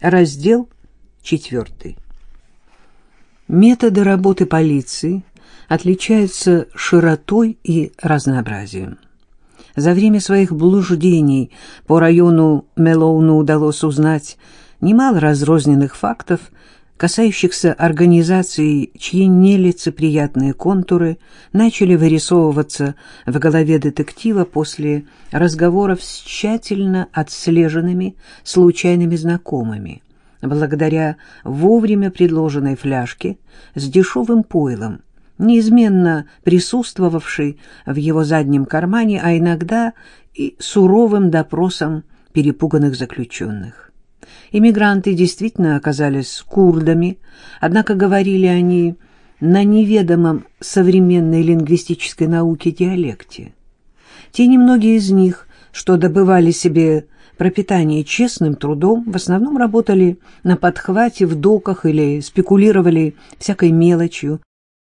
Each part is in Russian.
Раздел 4. Методы работы полиции отличаются широтой и разнообразием. За время своих блуждений по району Мелоуну удалось узнать немало разрозненных фактов, касающихся организаций, чьи нелицеприятные контуры начали вырисовываться в голове детектива после разговоров с тщательно отслеженными случайными знакомыми, благодаря вовремя предложенной фляжке с дешевым пойлом, неизменно присутствовавшей в его заднем кармане, а иногда и суровым допросом перепуганных заключенных. Иммигранты действительно оказались курдами, однако говорили они на неведомом современной лингвистической науке диалекте. Те немногие из них, что добывали себе пропитание честным трудом, в основном работали на подхвате в доках или спекулировали всякой мелочью,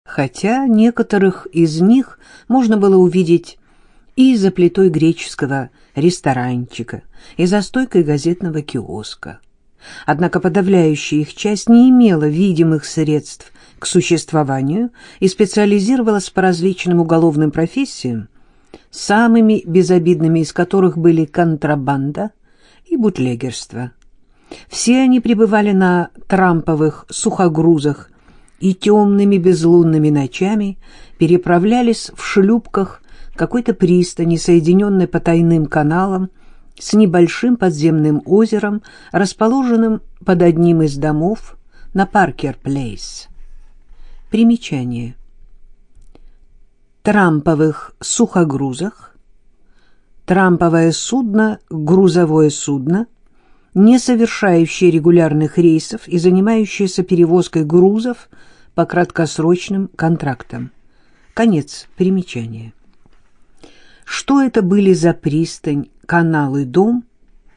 хотя некоторых из них можно было увидеть и за плитой греческого ресторанчика, и за стойкой газетного киоска. Однако подавляющая их часть не имела видимых средств к существованию и специализировалась по различным уголовным профессиям, самыми безобидными из которых были контрабанда и бутлегерство. Все они пребывали на трамповых сухогрузах и темными безлунными ночами переправлялись в шлюпках какой-то пристани, соединенной по тайным каналам с небольшим подземным озером, расположенным под одним из домов на Паркер-Плейс. Примечание. Трамповых сухогрузах. Трамповое судно – грузовое судно, не совершающее регулярных рейсов и занимающееся перевозкой грузов по краткосрочным контрактам. Конец примечания. Что это были за пристань, канал и дом,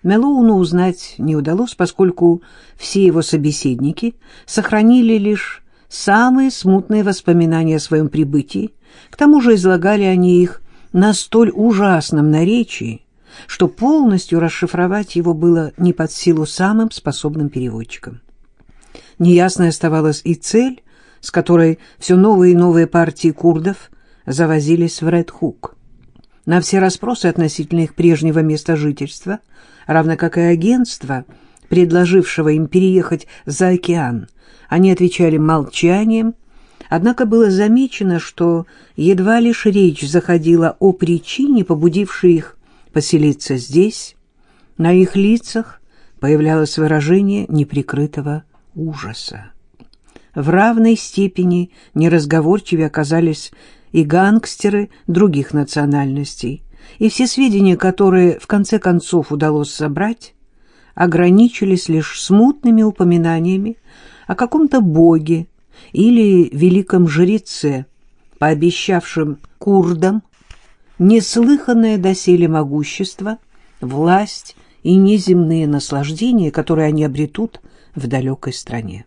Мелоуну узнать не удалось, поскольку все его собеседники сохранили лишь самые смутные воспоминания о своем прибытии, к тому же излагали они их на столь ужасном наречии, что полностью расшифровать его было не под силу самым способным переводчикам. Неясной оставалась и цель, с которой все новые и новые партии курдов завозились в Ред-Хук. На все расспросы относительно их прежнего места жительства, равно как и агентства, предложившего им переехать за океан, они отвечали молчанием, однако было замечено, что едва лишь речь заходила о причине, побудившей их поселиться здесь, на их лицах появлялось выражение неприкрытого ужаса. В равной степени неразговорчивее оказались и гангстеры других национальностей, и все сведения, которые в конце концов удалось собрать, ограничились лишь смутными упоминаниями о каком-то боге или великом жреце, пообещавшем курдам неслыханное доселе могущество, власть и неземные наслаждения, которые они обретут в далекой стране.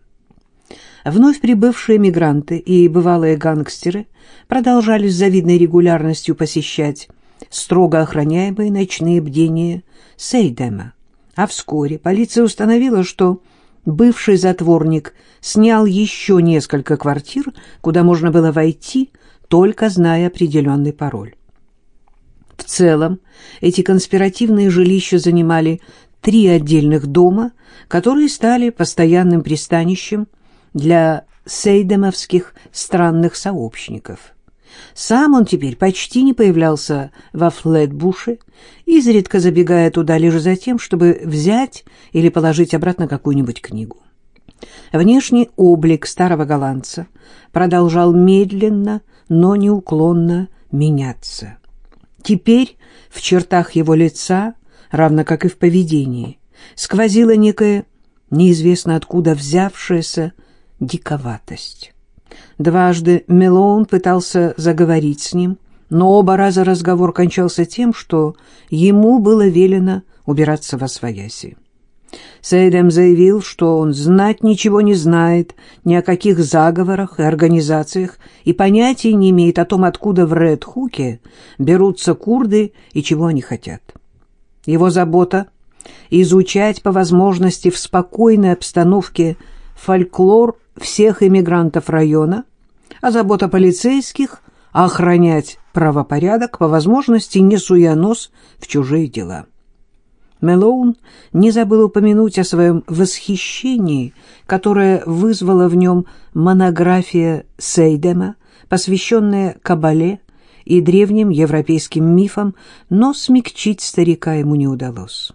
Вновь прибывшие мигранты и бывалые гангстеры продолжали с завидной регулярностью посещать строго охраняемые ночные бдения Сейдема. А вскоре полиция установила, что бывший затворник снял еще несколько квартир, куда можно было войти, только зная определенный пароль. В целом, эти конспиративные жилища занимали три отдельных дома, которые стали постоянным пристанищем для сейдемовских странных сообщников. Сам он теперь почти не появлялся во Флетбуше, изредка забегая туда лишь за тем, чтобы взять или положить обратно какую-нибудь книгу. Внешний облик старого голландца продолжал медленно, но неуклонно меняться. Теперь в чертах его лица, равно как и в поведении, сквозила некая неизвестно откуда взявшаяся диковатость. Дважды Мелоун пытался заговорить с ним, но оба раза разговор кончался тем, что ему было велено убираться во свояси. Сейдем заявил, что он знать ничего не знает ни о каких заговорах и организациях и понятия не имеет о том, откуда в Ред-Хуке берутся курды и чего они хотят. Его забота изучать по возможности в спокойной обстановке фольклор всех иммигрантов района, а забота полицейских — охранять правопорядок, по возможности не суя нос в чужие дела. Мелоун не забыл упомянуть о своем восхищении, которое вызвало в нем монография Сейдема, посвященная Кабале и древним европейским мифам, но смягчить старика ему не удалось.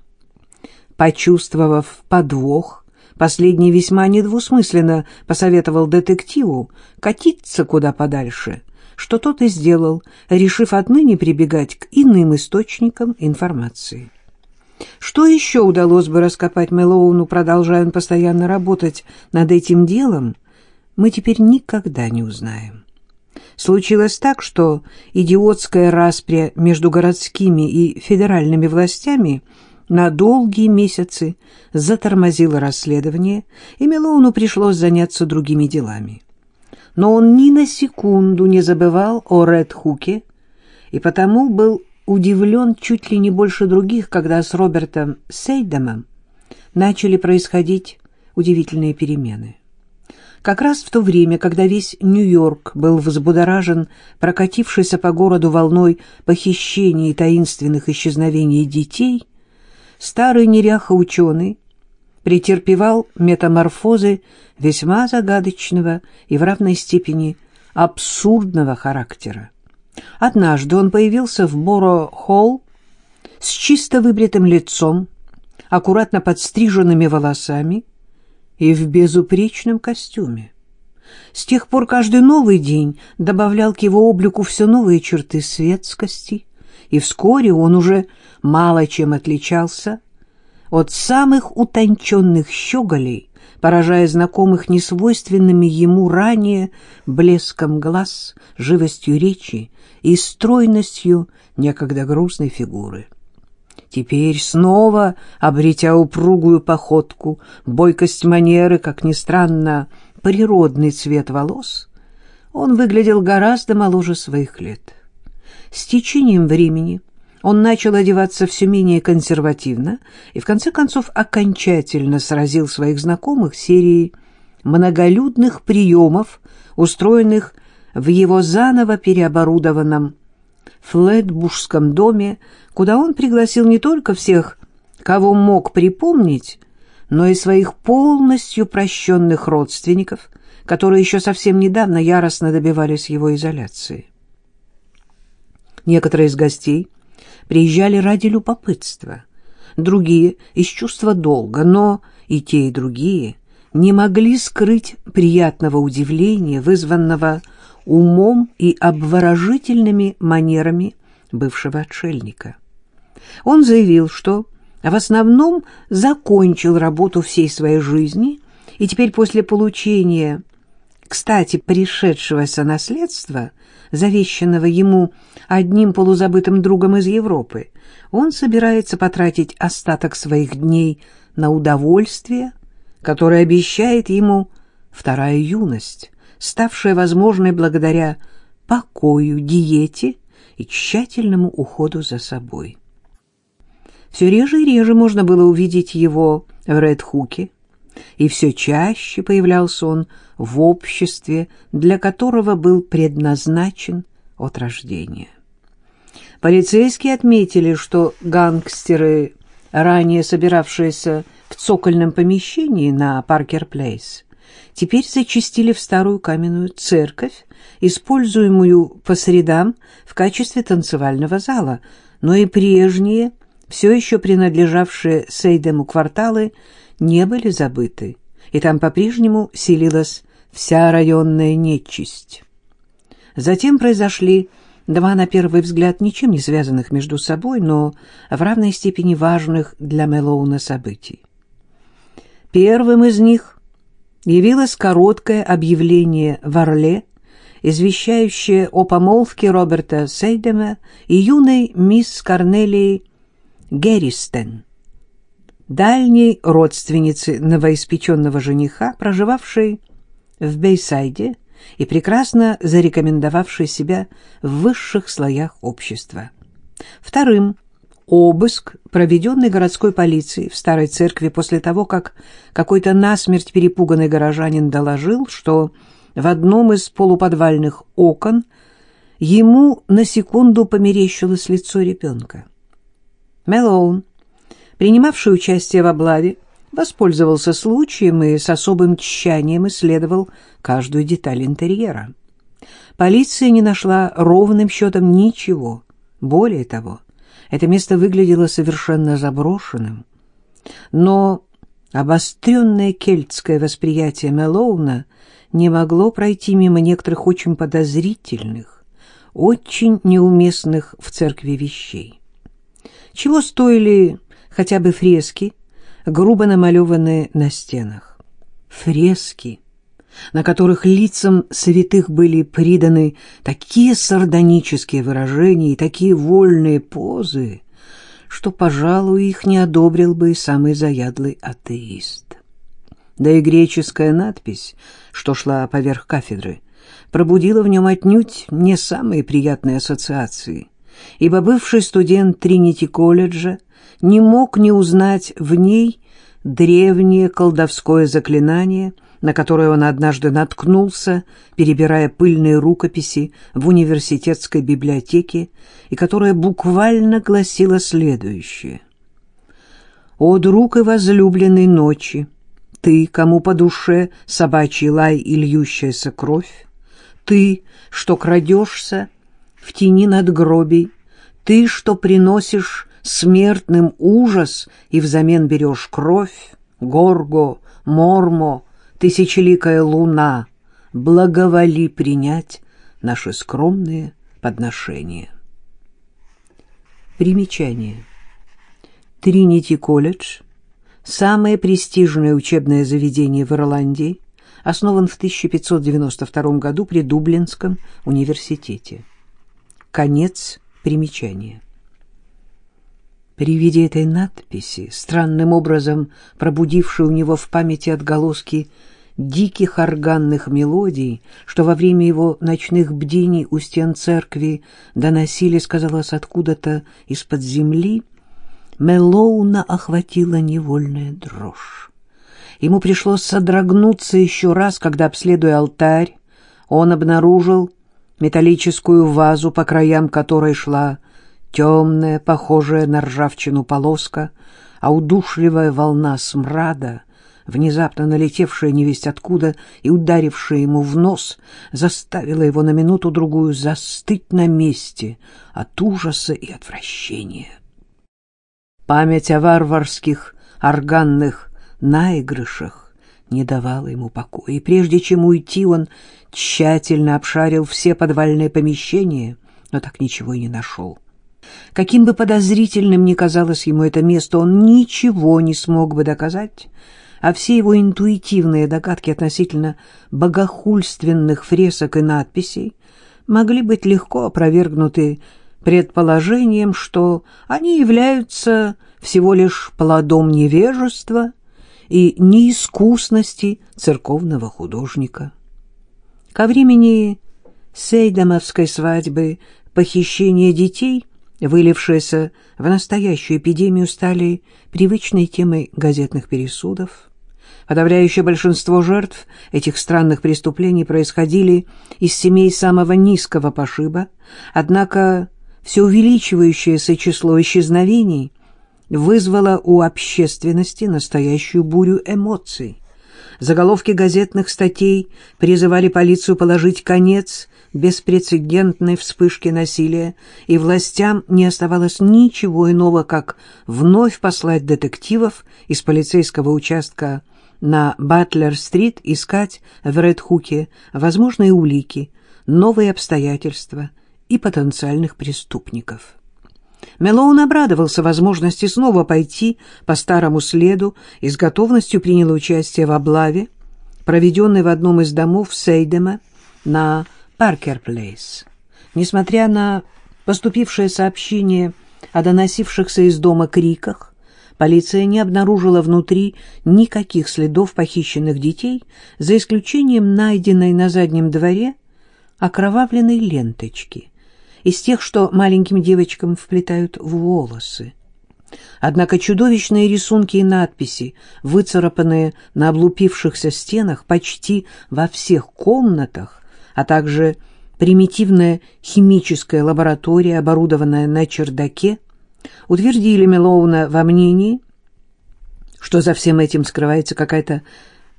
Почувствовав подвох, последний весьма недвусмысленно посоветовал детективу катиться куда подальше, что тот и сделал, решив отныне прибегать к иным источникам информации. Что еще удалось бы раскопать Мэлоуну, продолжая он постоянно работать над этим делом, мы теперь никогда не узнаем. Случилось так, что идиотская распря между городскими и федеральными властями на долгие месяцы затормозила расследование, и Мелоуну пришлось заняться другими делами. Но он ни на секунду не забывал о Ред Хуке, и потому был удивлен чуть ли не больше других, когда с Робертом Сейдемом начали происходить удивительные перемены. Как раз в то время, когда весь Нью-Йорк был взбудоражен прокатившейся по городу волной похищений и таинственных исчезновений детей, старый неряха-ученый претерпевал метаморфозы весьма загадочного и в равной степени абсурдного характера. Однажды он появился в Боро-Холл с чисто выбритым лицом, аккуратно подстриженными волосами и в безупречном костюме. С тех пор каждый новый день добавлял к его облику все новые черты светскости, и вскоре он уже мало чем отличался от самых утонченных щеголей, поражая знакомых несвойственными ему ранее блеском глаз, живостью речи и стройностью некогда грустной фигуры. Теперь снова, обретя упругую походку, бойкость манеры, как ни странно, природный цвет волос, он выглядел гораздо моложе своих лет. С течением времени он начал одеваться все менее консервативно и, в конце концов, окончательно сразил своих знакомых серией многолюдных приемов, устроенных в его заново переоборудованном Флетбушском доме, куда он пригласил не только всех, кого мог припомнить, но и своих полностью прощенных родственников, которые еще совсем недавно яростно добивались его изоляции. Некоторые из гостей приезжали ради любопытства, другие — из чувства долга, но и те, и другие не могли скрыть приятного удивления, вызванного умом и обворожительными манерами бывшего отшельника. Он заявил, что в основном закончил работу всей своей жизни и теперь после получения, кстати, пришедшегося наследства, завещанного ему одним полузабытым другом из Европы, он собирается потратить остаток своих дней на удовольствие, которое обещает ему вторая юность, ставшая возможной благодаря покою, диете и тщательному уходу за собой. Все реже и реже можно было увидеть его в Редхуке, и все чаще появлялся он в обществе, для которого был предназначен от рождения. Полицейские отметили, что гангстеры, ранее собиравшиеся в цокольном помещении на Паркер-Плейс, теперь зачастили в старую каменную церковь, используемую по средам в качестве танцевального зала, но и прежние, все еще принадлежавшие Сейдему кварталы, не были забыты, и там по-прежнему селилась вся районная нечисть. Затем произошли два, на первый взгляд, ничем не связанных между собой, но в равной степени важных для Мэлоуна событий. Первым из них явилось короткое объявление в Орле, извещающее о помолвке Роберта Сейдема и юной мисс Корнелии Герристен, дальней родственницы новоиспеченного жениха, проживавшей в Бейсайде и прекрасно зарекомендовавшей себя в высших слоях общества. Вторым обыск, проведенный городской полицией в старой церкви после того, как какой-то насмерть перепуганный горожанин доложил, что в одном из полуподвальных окон ему на секунду померещилось лицо ребенка. Мэлоун, принимавший участие в облаве, воспользовался случаем и с особым тщанием исследовал каждую деталь интерьера. Полиция не нашла ровным счетом ничего. Более того, это место выглядело совершенно заброшенным. Но обостренное кельтское восприятие Мелоуна не могло пройти мимо некоторых очень подозрительных, очень неуместных в церкви вещей. Чего стоили хотя бы фрески, грубо намалеванные на стенах? Фрески, на которых лицам святых были приданы такие сардонические выражения и такие вольные позы, что, пожалуй, их не одобрил бы и самый заядлый атеист. Да и греческая надпись, что шла поверх кафедры, пробудила в нем отнюдь не самые приятные ассоциации, ибо бывший студент Тринити-колледжа не мог не узнать в ней древнее колдовское заклинание — на которое он однажды наткнулся, перебирая пыльные рукописи в университетской библиотеке, и которая буквально гласила следующее. «О, друг и возлюбленной ночи! Ты, кому по душе собачий лай и льющаяся кровь, ты, что крадешься в тени надгробий, ты, что приносишь смертным ужас и взамен берешь кровь, горго, мормо, тысячеликая луна, благоволи принять наши скромные подношения. Примечание. Тринити-колледж, самое престижное учебное заведение в Ирландии, основан в 1592 году при Дублинском университете. Конец примечания. При виде этой надписи, странным образом пробудившей у него в памяти отголоски диких органных мелодий, что во время его ночных бдений у стен церкви доносились, казалось, откуда-то из-под земли, Мелоуна охватила невольная дрожь. Ему пришлось содрогнуться еще раз, когда, обследуя алтарь, он обнаружил металлическую вазу, по краям которой шла темная, похожая на ржавчину полоска, а удушливая волна смрада, внезапно налетевшая невесть откуда и ударившая ему в нос, заставила его на минуту-другую застыть на месте от ужаса и отвращения. Память о варварских органных наигрышах не давала ему покоя, и прежде чем уйти, он тщательно обшарил все подвальные помещения, но так ничего и не нашел. Каким бы подозрительным ни казалось ему это место, он ничего не смог бы доказать, а все его интуитивные догадки относительно богохульственных фресок и надписей могли быть легко опровергнуты предположением, что они являются всего лишь плодом невежества и неискусности церковного художника. Ко времени Сейдамовской свадьбы похищение детей – вылившиеся в настоящую эпидемию, стали привычной темой газетных пересудов. Подавляющее большинство жертв этих странных преступлений происходили из семей самого низкого пошиба, однако все увеличивающееся число исчезновений вызвало у общественности настоящую бурю эмоций. Заголовки газетных статей призывали полицию положить конец беспрецедентной вспышки насилия, и властям не оставалось ничего иного, как вновь послать детективов из полицейского участка на Батлер-стрит искать в Редхуке возможные улики, новые обстоятельства и потенциальных преступников. Мелоун обрадовался возможности снова пойти по старому следу и с готовностью принял участие в облаве, проведенной в одном из домов Сейдема на Паркер-Плейс. Несмотря на поступившее сообщение о доносившихся из дома криках, полиция не обнаружила внутри никаких следов похищенных детей, за исключением найденной на заднем дворе окровавленной ленточки, из тех, что маленьким девочкам вплетают в волосы. Однако чудовищные рисунки и надписи, выцарапанные на облупившихся стенах почти во всех комнатах, а также примитивная химическая лаборатория, оборудованная на чердаке, утвердили Мелоуна во мнении, что за всем этим скрывается какая-то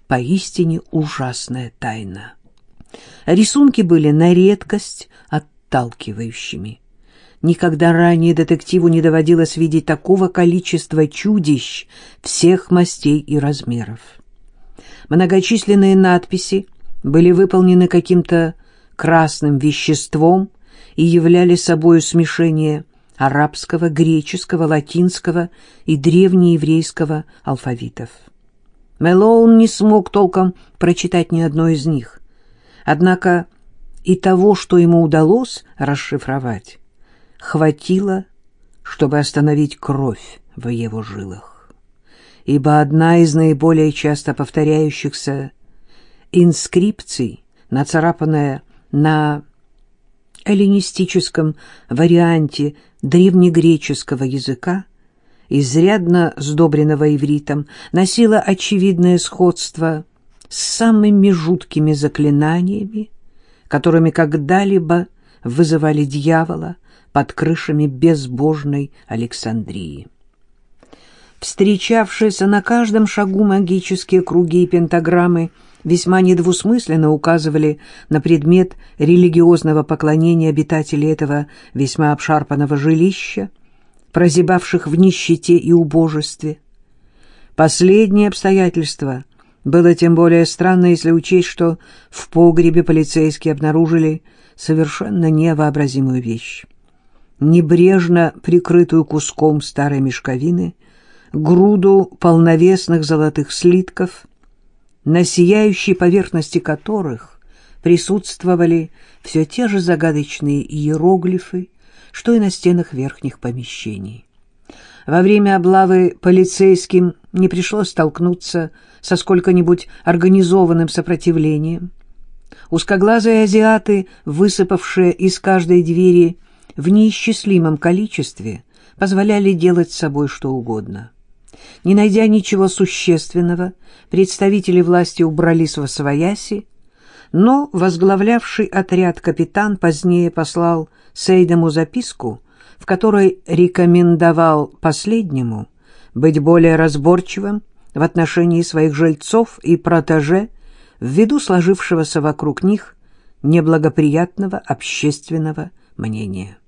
поистине ужасная тайна. Рисунки были на редкость отталкивающими. Никогда ранее детективу не доводилось видеть такого количества чудищ всех мастей и размеров. Многочисленные надписи были выполнены каким-то красным веществом и являли собою смешение арабского, греческого, латинского и древнееврейского алфавитов. Мэлоун не смог толком прочитать ни одной из них. Однако и того, что ему удалось расшифровать, хватило, чтобы остановить кровь в его жилах. Ибо одна из наиболее часто повторяющихся инскрипций, нацарапанная на эллинистическом варианте древнегреческого языка, изрядно сдобренного ивритом, носила очевидное сходство с самыми жуткими заклинаниями, которыми когда-либо вызывали дьявола под крышами безбожной Александрии. Встречавшиеся на каждом шагу магические круги и пентаграммы весьма недвусмысленно указывали на предмет религиозного поклонения обитателей этого весьма обшарпанного жилища, прозябавших в нищете и убожестве. Последнее обстоятельство было тем более странно, если учесть, что в погребе полицейские обнаружили совершенно невообразимую вещь. Небрежно прикрытую куском старой мешковины, груду полновесных золотых слитков, на сияющей поверхности которых присутствовали все те же загадочные иероглифы, что и на стенах верхних помещений. Во время облавы полицейским не пришлось столкнуться со сколько-нибудь организованным сопротивлением. Узкоглазые азиаты, высыпавшие из каждой двери в неисчислимом количестве, позволяли делать с собой что угодно. Не найдя ничего существенного, представители власти убрались во свояси, но возглавлявший отряд капитан позднее послал Сейдому записку, в которой рекомендовал последнему быть более разборчивым в отношении своих жильцов и протеже ввиду сложившегося вокруг них неблагоприятного общественного мнения.